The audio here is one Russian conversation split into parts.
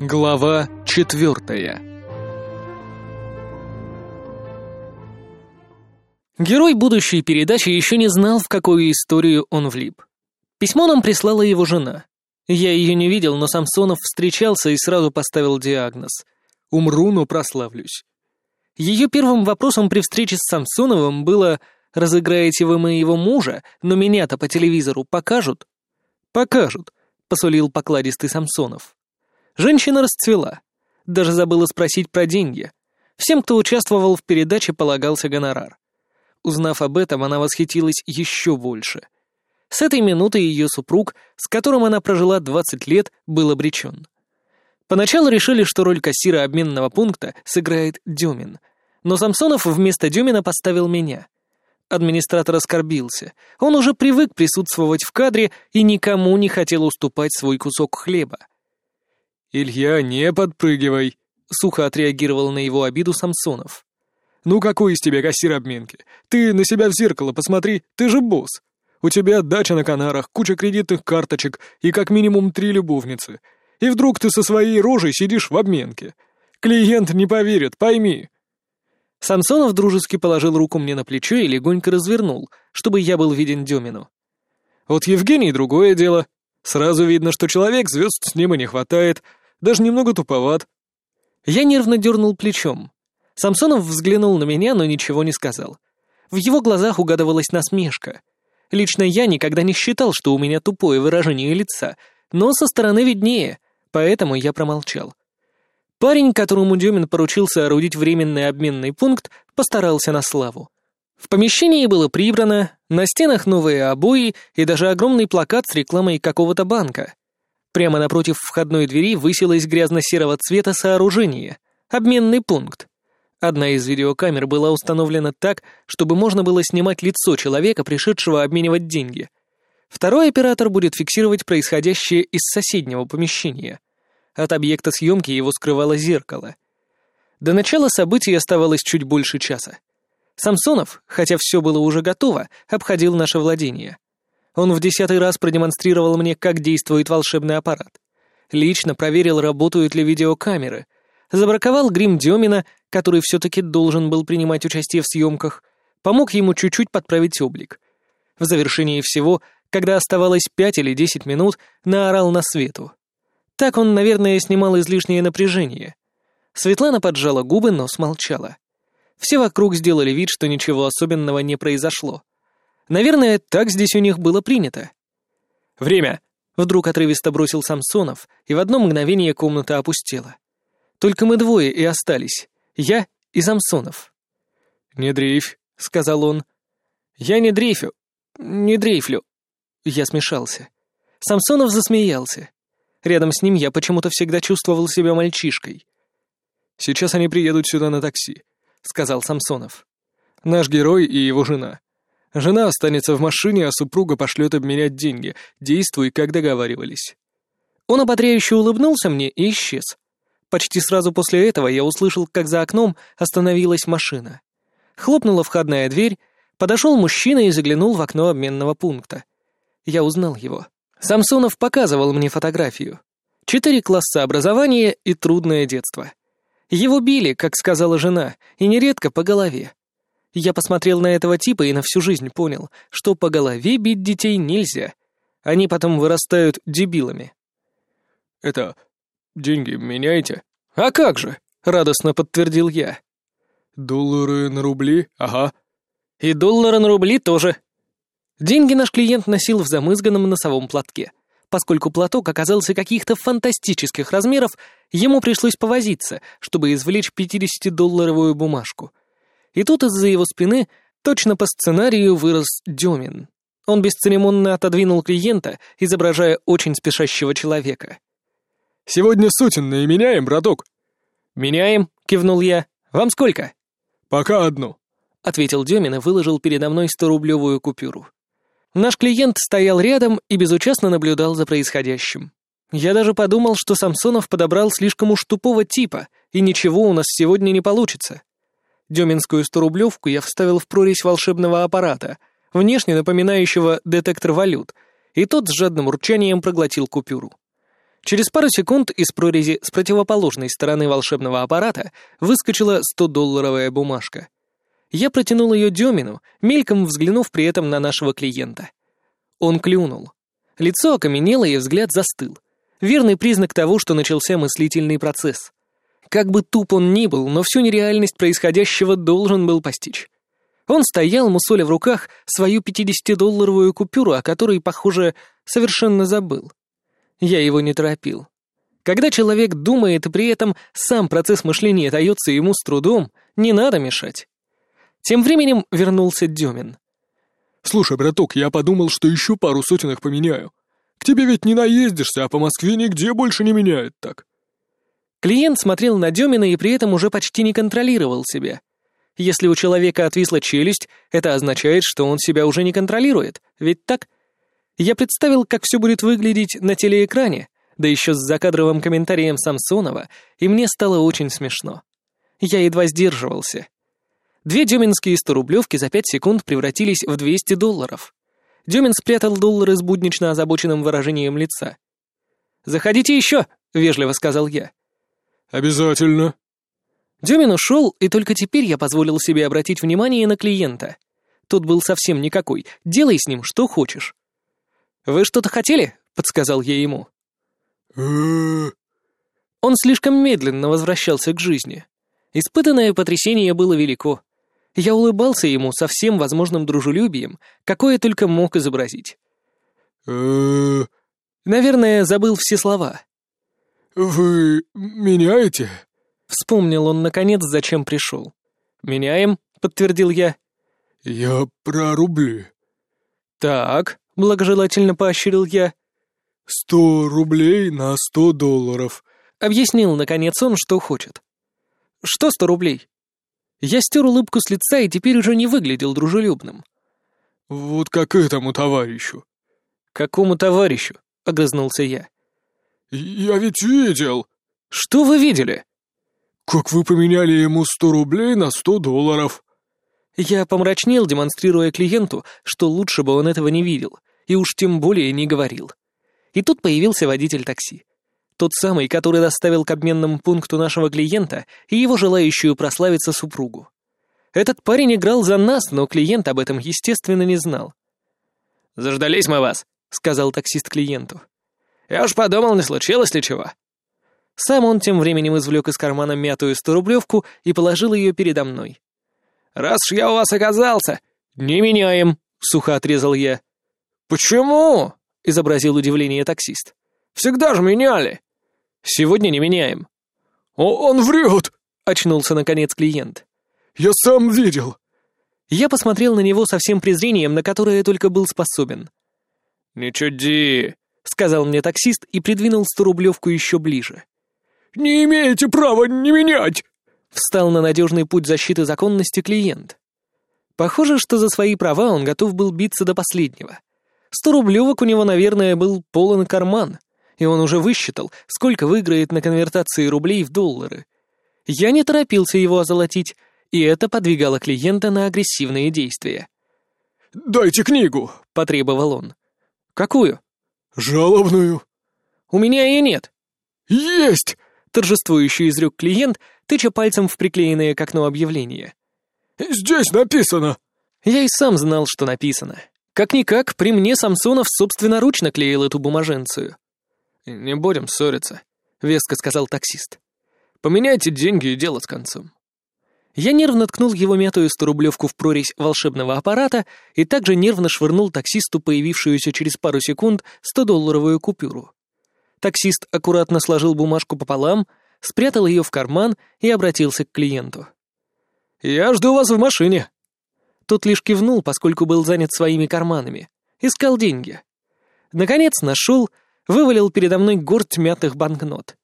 Глава четвертая Герой будущей передачи еще не знал, в какую историю он влип. Письмо нам прислала его жена. Я ее не видел, но Самсонов встречался и сразу поставил диагноз. «Умру, но прославлюсь». Ее первым вопросом при встрече с Самсоновым было «Разыграете вы моего мужа, но меня-то по телевизору покажут?» «Покажут», — посулил покладистый Самсонов. Женщина расцвела. Даже забыла спросить про деньги. Всем, кто участвовал в передаче, полагался гонорар. Узнав об этом, она восхитилась еще больше. С этой минуты ее супруг, с которым она прожила 20 лет, был обречен. Поначалу решили, что роль кассира обменного пункта сыграет Демин. Но Самсонов вместо Демина поставил меня. Администратор оскорбился. Он уже привык присутствовать в кадре и никому не хотел уступать свой кусок хлеба. «Илья, не подпрыгивай!» — сухо отреагировал на его обиду Самсонов. «Ну какой из тебя кассир обменки? Ты на себя в зеркало посмотри, ты же босс. У тебя дача на Канарах, куча кредитных карточек и как минимум три любовницы. И вдруг ты со своей рожей сидишь в обменке. Клиент не поверит, пойми». Самсонов дружески положил руку мне на плечо и легонько развернул, чтобы я был виден Демину. «Вот Евгений — другое дело. Сразу видно, что человек звезд с неба не хватает, даже немного туповат». Я нервно дернул плечом. Самсонов взглянул на меня, но ничего не сказал. В его глазах угадывалась насмешка. Лично я никогда не считал, что у меня тупое выражение лица, но со стороны виднее, поэтому я промолчал. Парень, которому Демин поручил соорудить временный обменный пункт, постарался на славу. В помещении было прибрано, на стенах новые обои и даже огромный плакат с рекламой какого-то банка. Прямо напротив входной двери высилось грязно-серого цвета сооружение — обменный пункт. Одна из видеокамер была установлена так, чтобы можно было снимать лицо человека, пришедшего обменивать деньги. Второй оператор будет фиксировать происходящее из соседнего помещения. От объекта съемки его скрывало зеркало. До начала событий оставалось чуть больше часа. Самсонов, хотя все было уже готово, обходил наше владение — он в десятый раз продемонстрировал мне, как действует волшебный аппарат. Лично проверил, работают ли видеокамеры. Забраковал грим Демина, который все-таки должен был принимать участие в съемках. Помог ему чуть-чуть подправить облик. В завершении всего, когда оставалось пять или десять минут, наорал на свету. Так он, наверное, снимал излишнее напряжение. Светлана поджала губы, но смолчала. Все вокруг сделали вид, что ничего особенного не произошло. Наверное, так здесь у них было принято. «Время!» — вдруг отрывисто бросил Самсонов, и в одно мгновение комната опустела. Только мы двое и остались. Я и Самсонов. «Не дрейфь», — сказал он. «Я не дрейфю. Не дрейфлю». Я смешался. Самсонов засмеялся. Рядом с ним я почему-то всегда чувствовал себя мальчишкой. «Сейчас они приедут сюда на такси», — сказал Самсонов. «Наш герой и его жена. Жена останется в машине, а супруга пошлет обменять деньги. Действуй, как договаривались». Он ободряюще улыбнулся мне и исчез. Почти сразу после этого я услышал, как за окном остановилась машина. Хлопнула входная дверь, подошел мужчина и заглянул в окно обменного пункта. Я узнал его. Самсонов показывал мне фотографию. Четыре класса образования и трудное детство. Его били, как сказала жена, и нередко по голове. Я посмотрел на этого типа и на всю жизнь понял, что по голове бить детей нельзя. Они потом вырастают дебилами. «Это... деньги меняете?» «А как же?» — радостно подтвердил я. «Доллары на рубли? Ага». «И доллары на рубли тоже». Деньги наш клиент носил в замызганном носовом платке. Поскольку платок оказался каких-то фантастических размеров, ему пришлось повозиться, чтобы извлечь 50-долларовую бумажку — и тут из-за его спины точно по сценарию вырос Демин. Он бесцеремонно отодвинул клиента, изображая очень спешащего человека. «Сегодня сотенные меняем, браток?» «Меняем», — кивнул я. «Вам сколько?» «Пока одну», — ответил Демин и выложил передо мной сто-рублевую купюру. Наш клиент стоял рядом и безучастно наблюдал за происходящим. Я даже подумал, что Самсонов подобрал слишком уж тупого типа, и ничего у нас сегодня не получится. Деминскую сторублевку я вставил в прорезь волшебного аппарата, внешне напоминающего детектор валют, и тот с жадным урчанием проглотил купюру. Через пару секунд из прорези с противоположной стороны волшебного аппарата выскочила 100-долларовая бумажка. Я протянул ее Демину, мельком взглянув при этом на нашего клиента. Он клюнул. Лицо окаменело и взгляд застыл. Верный признак того, что начался мыслительный процесс. Как бы туп он ни был, но всю нереальность происходящего должен был постичь. Он стоял, мусоля в руках, свою 50-долларовую купюру, о которой, похоже, совершенно забыл. Я его не торопил. Когда человек думает, и при этом сам процесс мышления дается ему с трудом, не надо мешать. Тем временем вернулся Демин. «Слушай, браток, я подумал, что еще пару сотен их поменяю. К тебе ведь не наездишься, а по Москве нигде больше не меняют так». Клиент смотрел на Демина и при этом уже почти не контролировал себя. Если у человека отвисла челюсть, это означает, что он себя уже не контролирует, ведь так? Я представил, как все будет выглядеть на телеэкране, да еще с закадровым комментарием Самсонова, и мне стало очень смешно. Я едва сдерживался. Две дюминские 100-рублевки за пять секунд превратились в 200 долларов. Дюмин спрятал доллары с буднично озабоченным выражением лица. «Заходите еще!» — вежливо сказал я. «Обязательно». Дюмин ушел, и только теперь я позволил себе обратить внимание на клиента. Тот был совсем никакой, делай с ним что хочешь. «Вы что-то хотели?» — подсказал я ему. Он слишком медленно возвращался к жизни. Испытанное потрясение было велико. Я улыбался ему со всем возможным дружелюбием, какое только мог изобразить. Наверное, забыл все слова. «Вы меняете?» Вспомнил он, наконец, зачем пришел. «Меняем», — подтвердил я. «Я про рубли». «Так», — благожелательно поощрил я. «Сто рублей на сто долларов», — объяснил, наконец, он, что хочет. «Что сто рублей?» Я стер улыбку с лица и теперь уже не выглядел дружелюбным. «Вот как этому товарищу». «Какому товарищу?» — огрызнулся я. «Я ведь видел». «Что вы видели?» «Как вы поменяли ему сто рублей на сто долларов». Я помрачнел, демонстрируя клиенту, что лучше бы он этого не видел, и уж тем более не говорил. И тут появился водитель такси. Тот самый, который доставил к обменному пункту нашего клиента и его желающую прославиться супругу. Этот парень играл за нас, но клиент об этом, естественно, не знал. «Заждались мы вас», — сказал таксист клиенту. «Я уж подумал, не случилось ли чего». Сам он тем временем извлек из кармана мятую сторублевку и положил ее передо мной. «Раз ж я у вас оказался, не меняем», — сухо отрезал я. «Почему?» — изобразил удивление таксист. «Всегда же меняли». «Сегодня не меняем». О, «Он врет!» — очнулся наконец клиент. «Я сам видел». Я посмотрел на него со всем презрением, на которое только был способен. «Не чуди», — сказал мне таксист и придвинул сторублевку еще ближе. «Не имеете права не менять!» Встал на надежный путь защиты законности клиент. Похоже, что за свои права он готов был биться до последнего. Сто рублевок у него, наверное, был полон карман, и он уже высчитал, сколько выиграет на конвертации рублей в доллары. Я не торопился его озолотить, и это подвигало клиента на агрессивные действия. «Дайте книгу», — потребовал он. «Какую?» «Жалобную». «У меня ее нет». «Есть!» — торжествующий изрек клиент, тыча пальцем в приклеенное к окну объявление. «Здесь написано!» Я и сам знал, что написано. Как-никак, при мне Самсонов собственноручно клеил эту бумаженцию. «Не будем ссориться», — веско сказал таксист. «Поменяйте деньги и дело с концом». Я нервно ткнул его мятую сторублевку в прорезь волшебного аппарата и также нервно швырнул таксисту появившуюся через пару секунд 100-долларовую купюру. Таксист аккуратно сложил бумажку пополам, спрятал ее в карман и обратился к клиенту. «Я жду вас в машине». Тот лишь кивнул, поскольку был занят своими карманами. Искал деньги. Наконец нашел, вывалил передо мной горсть мятых банкнот.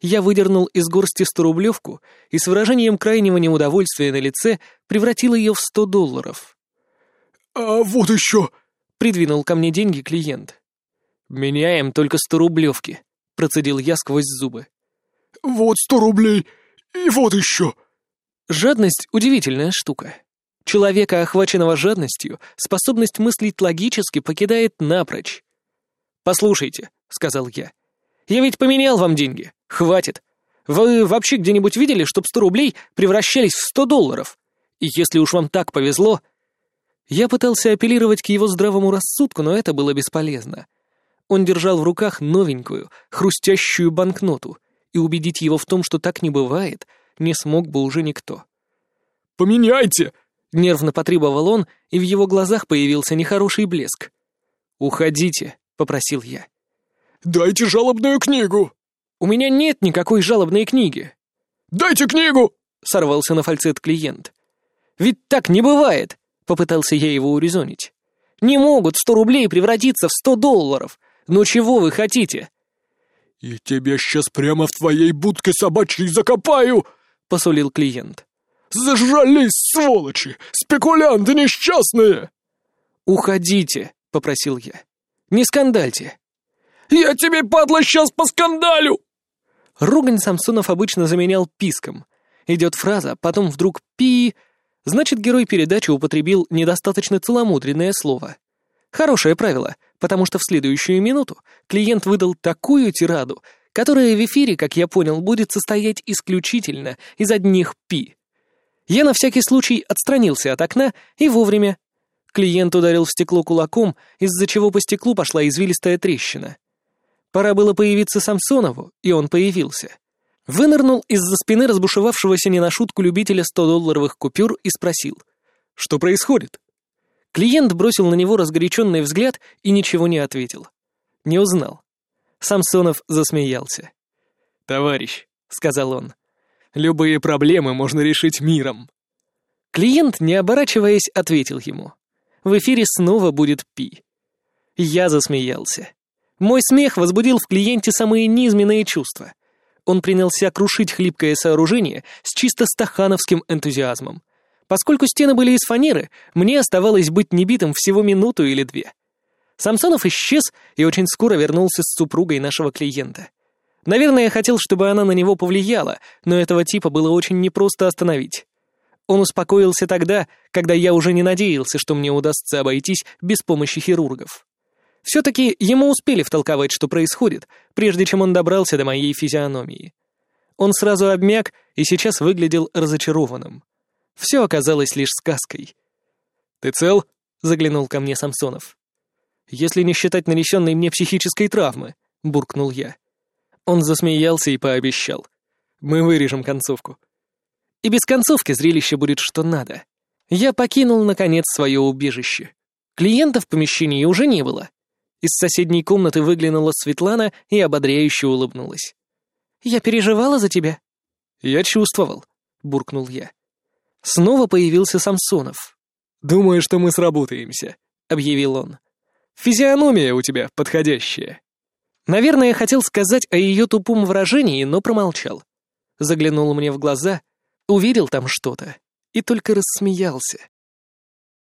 Я выдернул из горсти сторублевку и с выражением крайнего неудовольствия на лице превратил ее в сто долларов. «А вот еще!» — придвинул ко мне деньги клиент. «Меняем только сто рублевки», — процедил я сквозь зубы. «Вот сто рублей, и вот еще». Жадность — удивительная штука. Человека, охваченного жадностью, способность мыслить логически покидает напрочь. «Послушайте», — сказал я, — Я ведь поменял вам деньги. Хватит. Вы вообще где-нибудь видели, чтоб сто рублей превращались в сто долларов? И если уж вам так повезло... Я пытался апеллировать к его здравому рассудку, но это было бесполезно. Он держал в руках новенькую, хрустящую банкноту, и убедить его в том, что так не бывает, не смог бы уже никто. «Поменяйте!» — нервно потребовал он, и в его глазах появился нехороший блеск. «Уходите», — попросил я. «Дайте жалобную книгу!» «У меня нет никакой жалобной книги!» «Дайте книгу!» — сорвался на фальцет клиент. «Ведь так не бывает!» — попытался я его урезонить. «Не могут сто рублей превратиться в сто долларов! Ну чего вы хотите?» «И тебя сейчас прямо в твоей будке собачьей закопаю!» — посулил клиент. «Зажрались, сволочи! Спекулянты несчастные!» «Уходите!» — попросил я. «Не скандальте!» «Я тебе, падла, сейчас поскандалю!» Ругань Самсонов обычно заменял писком. Идет фраза, потом вдруг «пи...» Значит, герой передачи употребил недостаточно целомудренное слово. Хорошее правило, потому что в следующую минуту клиент выдал такую тираду, которая в эфире, как я понял, будет состоять исключительно из одних «пи». Я на всякий случай отстранился от окна и вовремя. Клиент ударил в стекло кулаком, из-за чего по стеклу пошла извилистая трещина. Пора было появиться Самсонову, и он появился. Вынырнул из-за спины разбушевавшегося не на шутку любителя 100-долларовых купюр и спросил. «Что происходит?» Клиент бросил на него разгоряченный взгляд и ничего не ответил. Не узнал. Самсонов засмеялся. «Товарищ», — сказал он, — «любые проблемы можно решить миром». Клиент, не оборачиваясь, ответил ему. В эфире снова будет пи. Я засмеялся. Мой смех возбудил в клиенте самые низменные чувства. Он принялся крушить хлипкое сооружение с чисто стахановским энтузиазмом. Поскольку стены были из фанеры, мне оставалось быть небитым всего минуту или две. Самсонов исчез и очень скоро вернулся с супругой нашего клиента. Наверное, хотел, чтобы она на него повлияла, но этого типа было очень непросто остановить. Он успокоился тогда, когда я уже не надеялся, что мне удастся обойтись без помощи хирургов. Все-таки ему успели втолковать, что происходит, прежде чем он добрался до моей физиономии. Он сразу обмяк и сейчас выглядел разочарованным. Все оказалось лишь сказкой. «Ты цел?» — заглянул ко мне Самсонов. «Если не считать нанесенной мне психической травмы», — буркнул я. Он засмеялся и пообещал. «Мы вырежем концовку». И без концовки зрелище будет что надо. Я покинул, наконец, свое убежище. Клиента в помещении уже не было. Из соседней комнаты выглянула Светлана и ободряюще улыбнулась. «Я переживала за тебя». «Я чувствовал», — буркнул я. Снова появился Самсонов. «Думаю, что мы сработаемся», — объявил он. «Физиономия у тебя подходящая». Наверное, хотел сказать о ее тупом выражении, но промолчал. Заглянул мне в глаза, увидел там что-то и только рассмеялся.